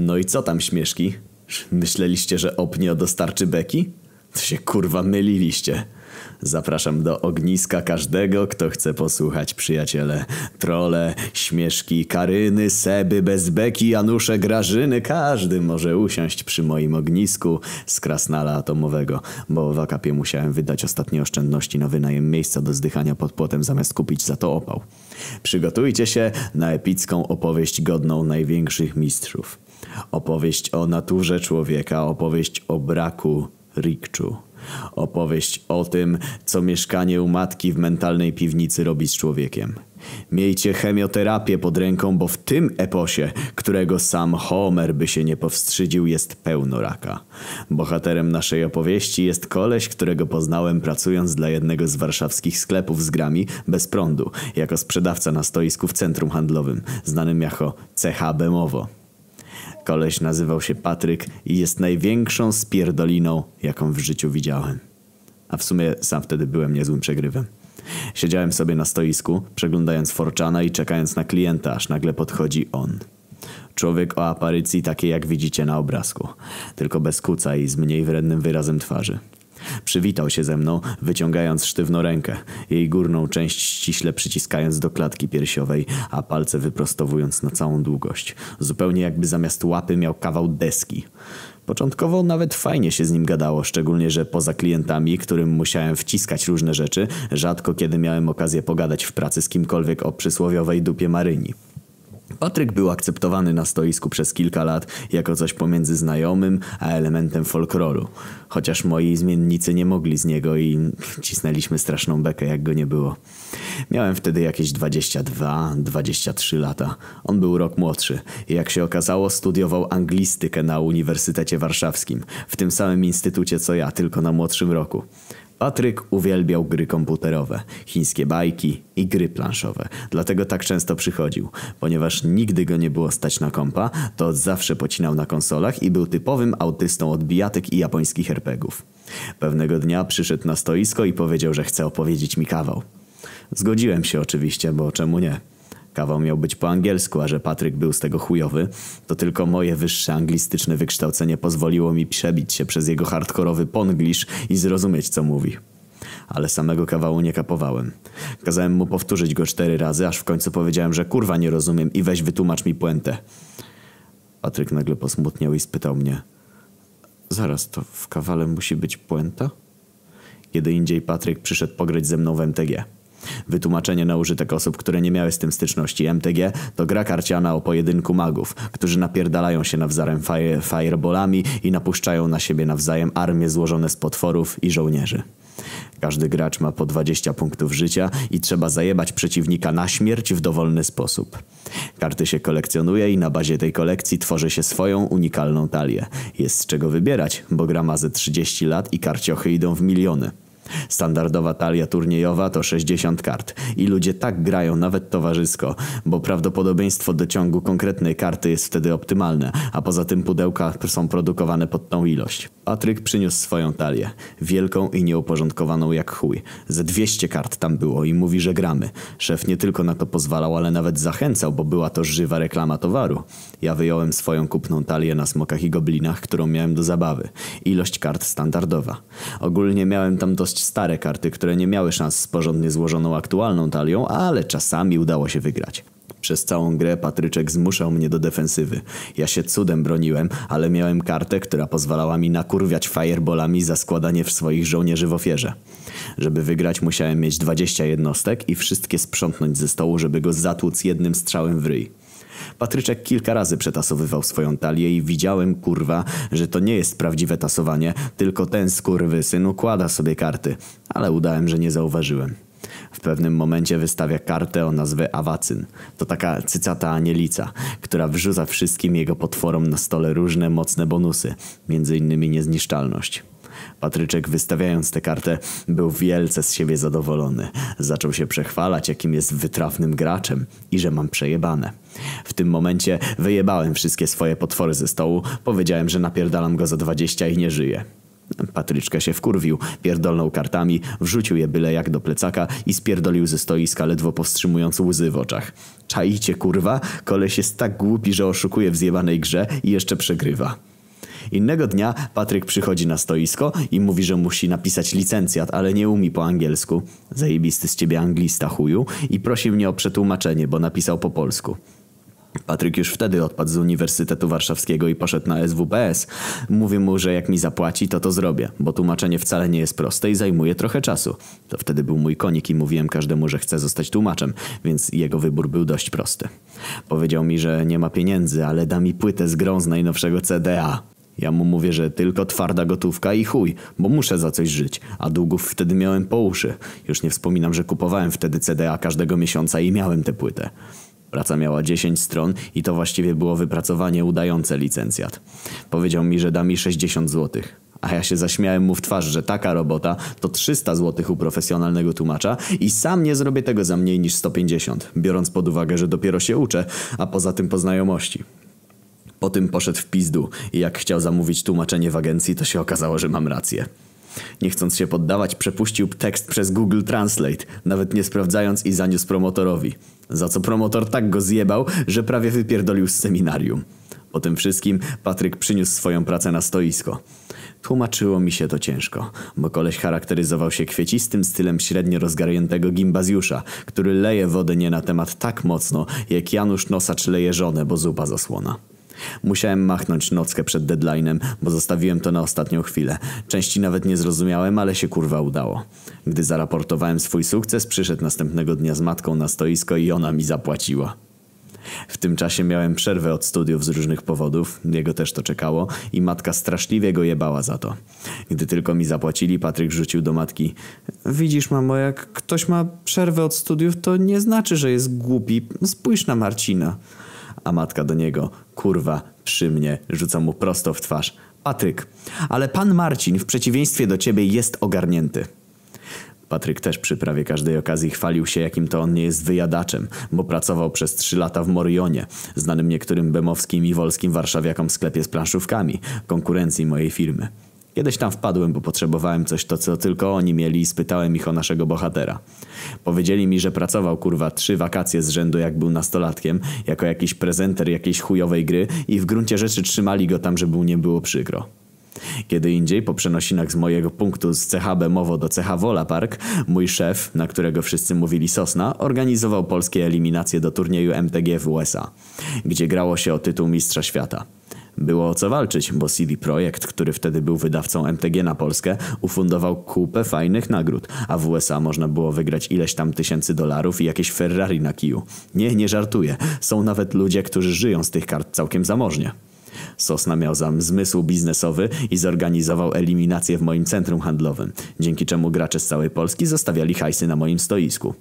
No i co tam śmieszki? Myśleliście, że opnio dostarczy beki? To się kurwa myliliście. Zapraszam do ogniska każdego, kto chce posłuchać, przyjaciele. Trole, śmieszki, Karyny, Seby, Bezbeki, Janusze, Grażyny. Każdy może usiąść przy moim ognisku z krasnala atomowego, bo w akapie musiałem wydać ostatnie oszczędności na wynajem miejsca do zdychania pod płotem zamiast kupić za to opał. Przygotujcie się na epicką opowieść godną największych mistrzów. Opowieść o naturze człowieka, opowieść o braku rikczu. Opowieść o tym, co mieszkanie u matki w mentalnej piwnicy robi z człowiekiem. Miejcie chemioterapię pod ręką, bo w tym eposie, którego sam Homer by się nie powstrzydził, jest pełno raka. Bohaterem naszej opowieści jest koleś, którego poznałem pracując dla jednego z warszawskich sklepów z grami bez prądu, jako sprzedawca na stoisku w centrum handlowym, znanym jako CH Bemowo. Koleś nazywał się Patryk i jest największą spierdoliną, jaką w życiu widziałem. A w sumie sam wtedy byłem niezłym przegrywem. Siedziałem sobie na stoisku, przeglądając Forczana i czekając na klienta, aż nagle podchodzi on. Człowiek o aparycji takiej jak widzicie na obrazku, tylko bez kuca i z mniej wrednym wyrazem twarzy. Przywitał się ze mną, wyciągając sztywno rękę, jej górną część ściśle przyciskając do klatki piersiowej, a palce wyprostowując na całą długość. Zupełnie jakby zamiast łapy miał kawał deski. Początkowo nawet fajnie się z nim gadało, szczególnie, że poza klientami, którym musiałem wciskać różne rzeczy, rzadko kiedy miałem okazję pogadać w pracy z kimkolwiek o przysłowiowej dupie Maryni. Patryk był akceptowany na stoisku przez kilka lat jako coś pomiędzy znajomym a elementem folkloru. Chociaż moi zmiennicy nie mogli z niego i cisnęliśmy straszną bekę jak go nie było. Miałem wtedy jakieś 22-23 lata. On był rok młodszy i jak się okazało studiował anglistykę na Uniwersytecie Warszawskim. W tym samym instytucie co ja, tylko na młodszym roku. Patryk uwielbiał gry komputerowe, chińskie bajki i gry planszowe. Dlatego tak często przychodził. Ponieważ nigdy go nie było stać na kompa, to zawsze pocinał na konsolach i był typowym autystą od bijatek i japońskich herpegów. Pewnego dnia przyszedł na stoisko i powiedział, że chce opowiedzieć mi kawał. Zgodziłem się oczywiście, bo czemu nie? Kawał miał być po angielsku, a że Patryk był z tego chujowy, to tylko moje wyższe anglistyczne wykształcenie pozwoliło mi przebić się przez jego hardkorowy ponglish i zrozumieć co mówi. Ale samego kawału nie kapowałem. Kazałem mu powtórzyć go cztery razy, aż w końcu powiedziałem, że kurwa nie rozumiem i weź wytłumacz mi puentę. Patryk nagle posmutniał i spytał mnie Zaraz, to w kawale musi być puenta? Kiedy indziej Patryk przyszedł pograć ze mną w MTG. Wytłumaczenie na użytek osób, które nie miały z tym styczności. MTG to gra karciana o pojedynku magów, którzy napierdalają się nawzajem fire, fireballami i napuszczają na siebie nawzajem armie złożone z potworów i żołnierzy. Każdy gracz ma po 20 punktów życia i trzeba zajebać przeciwnika na śmierć w dowolny sposób. Karty się kolekcjonuje i na bazie tej kolekcji tworzy się swoją unikalną talię. Jest z czego wybierać, bo gra ma ze 30 lat i karciochy idą w miliony. Standardowa talia turniejowa to 60 kart i ludzie tak grają nawet towarzysko, bo prawdopodobieństwo dociągu konkretnej karty jest wtedy optymalne, a poza tym pudełka są produkowane pod tą ilość. Patryk przyniósł swoją talię, wielką i nieuporządkowaną jak chuj. Ze 200 kart tam było i mówi, że gramy. Szef nie tylko na to pozwalał, ale nawet zachęcał, bo była to żywa reklama towaru. Ja wyjąłem swoją kupną talię na smokach i goblinach, którą miałem do zabawy. Ilość kart standardowa. Ogólnie miałem tam dość stare karty, które nie miały szans z porządnie złożoną aktualną talią, ale czasami udało się wygrać. Przez całą grę Patryczek zmuszał mnie do defensywy. Ja się cudem broniłem, ale miałem kartę, która pozwalała mi nakurwiać fireballami za składanie w swoich żołnierzy w ofierze. Żeby wygrać musiałem mieć 20 jednostek i wszystkie sprzątnąć ze stołu, żeby go zatłuc jednym strzałem w ryj. Patryczek kilka razy przetasowywał swoją talię i widziałem, kurwa, że to nie jest prawdziwe tasowanie, tylko ten syn układa sobie karty, ale udałem, że nie zauważyłem. W pewnym momencie wystawia kartę o nazwie Awacyn. To taka cycata anielica, która wrzuca wszystkim jego potworom na stole różne mocne bonusy, między innymi niezniszczalność. Patryczek wystawiając tę kartę był wielce z siebie zadowolony. Zaczął się przechwalać jakim jest wytrawnym graczem i że mam przejebane. W tym momencie wyjebałem wszystkie swoje potwory ze stołu, powiedziałem, że napierdalam go za dwadzieścia i nie żyje. Patryczka się wkurwił, pierdolnął kartami, wrzucił je byle jak do plecaka i spierdolił ze stoiska, ledwo powstrzymując łzy w oczach. Czaicie kurwa? Koleś jest tak głupi, że oszukuje w zjebanej grze i jeszcze przegrywa. Innego dnia Patryk przychodzi na stoisko i mówi, że musi napisać licencjat, ale nie umie po angielsku. Zajebisty z ciebie anglista chuju i prosi mnie o przetłumaczenie, bo napisał po polsku. Patryk już wtedy odpadł z Uniwersytetu Warszawskiego i poszedł na SWPS. Mówię mu, że jak mi zapłaci, to to zrobię, bo tłumaczenie wcale nie jest proste i zajmuje trochę czasu. To wtedy był mój konik i mówiłem każdemu, że chcę zostać tłumaczem, więc jego wybór był dość prosty. Powiedział mi, że nie ma pieniędzy, ale da mi płytę z grą z najnowszego CDA. Ja mu mówię, że tylko twarda gotówka i chuj, bo muszę za coś żyć, a długów wtedy miałem po uszy. Już nie wspominam, że kupowałem wtedy CDA każdego miesiąca i miałem tę płytę. Praca miała 10 stron i to właściwie było wypracowanie udające licencjat. Powiedział mi, że da mi 60 zł. A ja się zaśmiałem mu w twarz, że taka robota to 300 zł u profesjonalnego tłumacza i sam nie zrobię tego za mniej niż 150, biorąc pod uwagę, że dopiero się uczę, a poza tym po znajomości. Po tym poszedł w pizdu i jak chciał zamówić tłumaczenie w agencji, to się okazało, że mam rację. Nie chcąc się poddawać, przepuścił tekst przez Google Translate, nawet nie sprawdzając i zaniósł promotorowi. Za co promotor tak go zjebał, że prawie wypierdolił z seminarium. Po tym wszystkim Patryk przyniósł swoją pracę na stoisko. Tłumaczyło mi się to ciężko, bo koleś charakteryzował się kwiecistym stylem średnio rozgarniętego gimbazjusza, który leje wodę nie na temat tak mocno, jak Janusz Nosacz leje żonę, bo zupa zasłona. Musiałem machnąć nockę przed deadline'em, bo zostawiłem to na ostatnią chwilę. Części nawet nie zrozumiałem, ale się kurwa udało. Gdy zaraportowałem swój sukces, przyszedł następnego dnia z matką na stoisko i ona mi zapłaciła. W tym czasie miałem przerwę od studiów z różnych powodów, jego też to czekało i matka straszliwie go jebała za to. Gdy tylko mi zapłacili, Patryk rzucił do matki Widzisz mamo, jak ktoś ma przerwę od studiów, to nie znaczy, że jest głupi. Spójrz na Marcina. A matka do niego, kurwa, przy mnie, rzuca mu prosto w twarz. Patryk, ale pan Marcin w przeciwieństwie do ciebie jest ogarnięty. Patryk też przy prawie każdej okazji chwalił się, jakim to on nie jest wyjadaczem, bo pracował przez trzy lata w Morionie, znanym niektórym bemowskim i wolskim warszawiakom sklepie z planszówkami, konkurencji mojej firmy. Kiedyś tam wpadłem, bo potrzebowałem coś to, co tylko oni mieli i spytałem ich o naszego bohatera. Powiedzieli mi, że pracował kurwa trzy wakacje z rzędu jak był nastolatkiem, jako jakiś prezenter jakiejś chujowej gry i w gruncie rzeczy trzymali go tam, żeby mu nie było przykro. Kiedy indziej, po przenosinach z mojego punktu z CH Bemowo do CH Wola Park, mój szef, na którego wszyscy mówili Sosna, organizował polskie eliminacje do turnieju MTG w USA, gdzie grało się o tytuł Mistrza Świata. Było o co walczyć, bo CD Projekt, który wtedy był wydawcą MTG na Polskę, ufundował kupę fajnych nagród, a w USA można było wygrać ileś tam tysięcy dolarów i jakieś Ferrari na kiju. Nie, nie żartuję. Są nawet ludzie, którzy żyją z tych kart całkiem zamożnie. Sosna miał zam zmysł biznesowy i zorganizował eliminację w moim centrum handlowym, dzięki czemu gracze z całej Polski zostawiali hajsy na moim stoisku.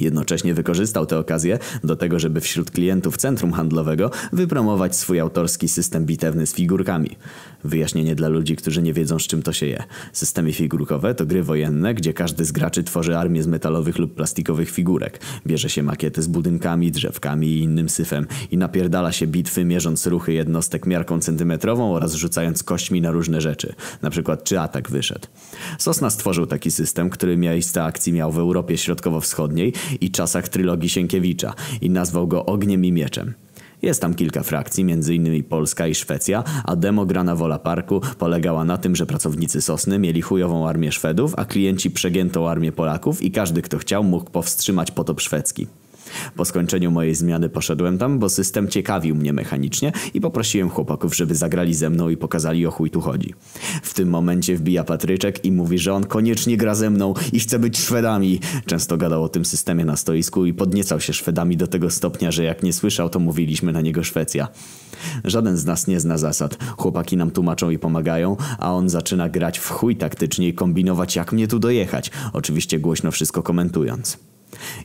Jednocześnie wykorzystał tę okazję do tego, żeby wśród klientów centrum handlowego wypromować swój autorski system bitewny z figurkami. Wyjaśnienie dla ludzi, którzy nie wiedzą z czym to się je. Systemy figurkowe to gry wojenne, gdzie każdy z graczy tworzy armię z metalowych lub plastikowych figurek. Bierze się makiety z budynkami, drzewkami i innym syfem i napierdala się bitwy mierząc ruchy jednostek miarką centymetrową oraz rzucając kośćmi na różne rzeczy. Na przykład czy atak wyszedł. Sosna stworzył taki system, który miejsce akcji miał w Europie Środkowo-Wschodniej i czasach trylogii Sienkiewicza i nazwał go Ogniem i Mieczem. Jest tam kilka frakcji, m.in. Polska i Szwecja, a demo grana Wola Parku polegała na tym, że pracownicy Sosny mieli chujową armię Szwedów, a klienci przegiętą armię Polaków i każdy kto chciał mógł powstrzymać potop szwedzki. Po skończeniu mojej zmiany poszedłem tam, bo system ciekawił mnie mechanicznie i poprosiłem chłopaków, żeby zagrali ze mną i pokazali o chuj tu chodzi. W tym momencie wbija Patryczek i mówi, że on koniecznie gra ze mną i chce być Szwedami. Często gadał o tym systemie na stoisku i podniecał się Szwedami do tego stopnia, że jak nie słyszał, to mówiliśmy na niego Szwecja. Żaden z nas nie zna zasad. Chłopaki nam tłumaczą i pomagają, a on zaczyna grać w chuj taktycznie i kombinować jak mnie tu dojechać. Oczywiście głośno wszystko komentując.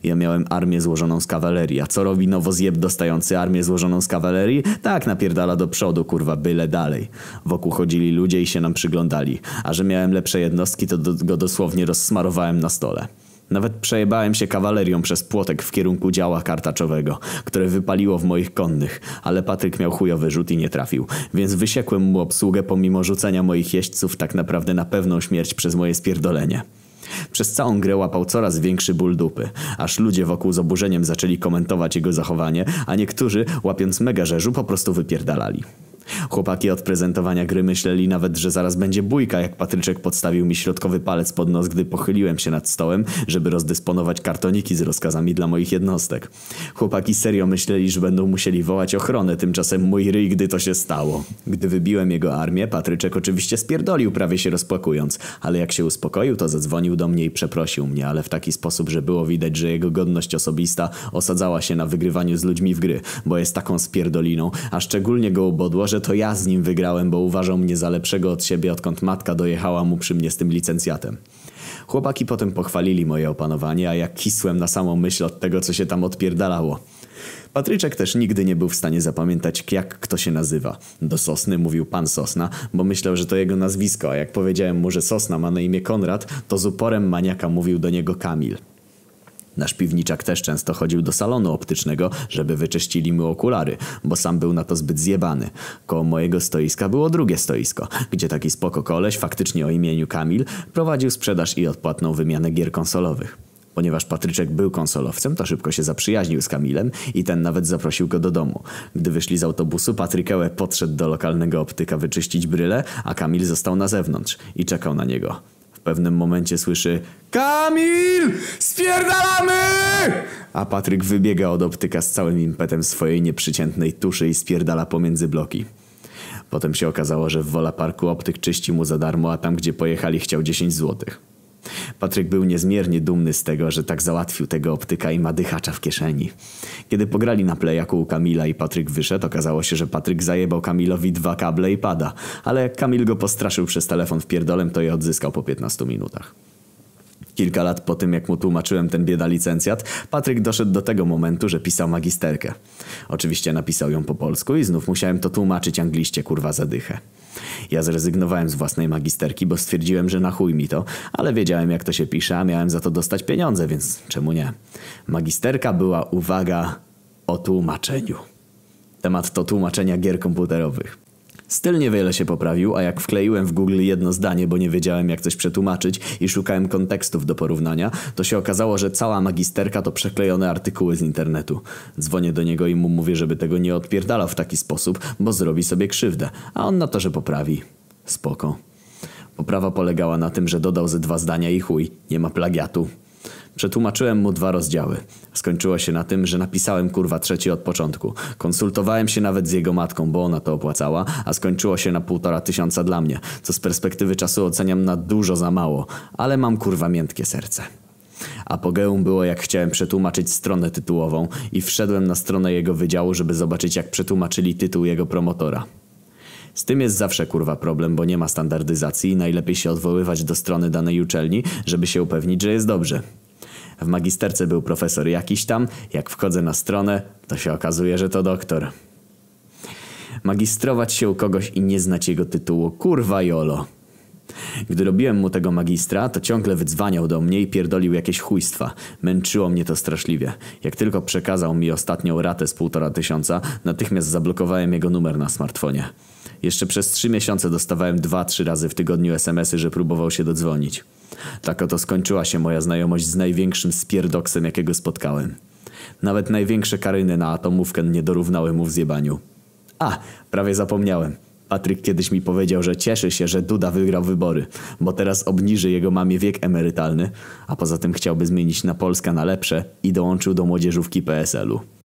Ja miałem armię złożoną z kawalerii, a co robi nowozjeb dostający armię złożoną z kawalerii? Tak, napierdala do przodu, kurwa, byle dalej. Wokół chodzili ludzie i się nam przyglądali, a że miałem lepsze jednostki, to do, go dosłownie rozsmarowałem na stole. Nawet przejebałem się kawalerią przez płotek w kierunku działa kartaczowego, które wypaliło w moich konnych, ale Patryk miał chujowy rzut i nie trafił, więc wysiekłem mu obsługę pomimo rzucenia moich jeźdźców tak naprawdę na pewną śmierć przez moje spierdolenie. Przez całą grę łapał coraz większy ból dupy, aż ludzie wokół z oburzeniem zaczęli komentować jego zachowanie, a niektórzy, łapiąc mega rzeżu, po prostu wypierdalali. Chłopaki od prezentowania gry myśleli nawet, że zaraz będzie bójka, jak Patryczek podstawił mi środkowy palec pod nos, gdy pochyliłem się nad stołem, żeby rozdysponować kartoniki z rozkazami dla moich jednostek. Chłopaki serio myśleli, że będą musieli wołać ochronę, tymczasem mój ryj, gdy to się stało. Gdy wybiłem jego armię, Patryczek oczywiście spierdolił, prawie się rozpłakując, ale jak się uspokoił, to zadzwonił do mnie i przeprosił mnie, ale w taki sposób, że było widać, że jego godność osobista osadzała się na wygrywaniu z ludźmi w gry, bo jest taką spierdoliną, a szczególnie go ubodło, że że to ja z nim wygrałem, bo uważał mnie za lepszego od siebie, odkąd matka dojechała mu przy mnie z tym licencjatem. Chłopaki potem pochwalili moje opanowanie, a jak kisłem na samą myśl od tego, co się tam odpierdalało. Patryczek też nigdy nie był w stanie zapamiętać, jak kto się nazywa. Do Sosny mówił pan Sosna, bo myślał, że to jego nazwisko, a jak powiedziałem mu, że Sosna ma na imię Konrad, to z uporem maniaka mówił do niego Kamil. Nasz piwniczak też często chodził do salonu optycznego, żeby wyczyścili mu okulary, bo sam był na to zbyt zjebany. Koło mojego stoiska było drugie stoisko, gdzie taki spoko koleś, faktycznie o imieniu Kamil, prowadził sprzedaż i odpłatną wymianę gier konsolowych. Ponieważ Patryczek był konsolowcem, to szybko się zaprzyjaźnił z Kamilem i ten nawet zaprosił go do domu. Gdy wyszli z autobusu, Patrykełę podszedł do lokalnego optyka wyczyścić bryle, a Kamil został na zewnątrz i czekał na niego pewnym momencie słyszy Kamil! Spierdalamy! A Patryk wybiega od optyka z całym impetem swojej nieprzyciętnej tuszy i spierdala pomiędzy bloki. Potem się okazało, że w Wola Parku optyk czyści mu za darmo, a tam gdzie pojechali chciał 10 złotych. Patryk był niezmiernie dumny z tego, że tak załatwił tego optyka i ma dychacza w kieszeni. Kiedy pograli na plejaku u Kamila i Patryk wyszedł, okazało się, że Patryk zajebał Kamilowi dwa kable i pada, ale jak Kamil go postraszył przez telefon w pierdolem, to je odzyskał po 15 minutach. Kilka lat po tym, jak mu tłumaczyłem ten bieda licencjat, Patryk doszedł do tego momentu, że pisał magisterkę. Oczywiście napisał ją po polsku i znów musiałem to tłumaczyć angliście kurwa zadychę. Ja zrezygnowałem z własnej magisterki, bo stwierdziłem, że na chuj mi to, ale wiedziałem jak to się pisze, a miałem za to dostać pieniądze, więc czemu nie? Magisterka była, uwaga, o tłumaczeniu. Temat to tłumaczenia gier komputerowych. Styl niewiele się poprawił, a jak wkleiłem w Google jedno zdanie, bo nie wiedziałem jak coś przetłumaczyć i szukałem kontekstów do porównania, to się okazało, że cała magisterka to przeklejone artykuły z internetu. Dzwonię do niego i mu mówię, żeby tego nie odpierdalał w taki sposób, bo zrobi sobie krzywdę, a on na to, że poprawi. Spoko. Poprawa polegała na tym, że dodał ze dwa zdania i chuj, nie ma plagiatu. Przetłumaczyłem mu dwa rozdziały. Skończyło się na tym, że napisałem kurwa trzeci od początku. Konsultowałem się nawet z jego matką, bo ona to opłacała, a skończyło się na półtora tysiąca dla mnie, co z perspektywy czasu oceniam na dużo za mało, ale mam kurwa miętkie serce. Apogeum było jak chciałem przetłumaczyć stronę tytułową i wszedłem na stronę jego wydziału, żeby zobaczyć jak przetłumaczyli tytuł jego promotora. Z tym jest zawsze kurwa problem, bo nie ma standardyzacji i najlepiej się odwoływać do strony danej uczelni, żeby się upewnić, że jest dobrze. W magisterce był profesor jakiś tam, jak wchodzę na stronę, to się okazuje, że to doktor. Magistrować się u kogoś i nie znać jego tytułu, kurwa jolo. Gdy robiłem mu tego magistra, to ciągle wydzwaniał do mnie i pierdolił jakieś chujstwa. Męczyło mnie to straszliwie. Jak tylko przekazał mi ostatnią ratę z półtora tysiąca, natychmiast zablokowałem jego numer na smartfonie. Jeszcze przez trzy miesiące dostawałem dwa, trzy razy w tygodniu smsy, że próbował się dodzwonić. Tak oto skończyła się moja znajomość z największym spierdoksem, jakiego spotkałem. Nawet największe karyny na atomówkę nie dorównały mu w zjebaniu. A, prawie zapomniałem. Patryk kiedyś mi powiedział, że cieszy się, że Duda wygrał wybory, bo teraz obniży jego mamie wiek emerytalny, a poza tym chciałby zmienić na Polskę na lepsze i dołączył do młodzieżówki PSL-u.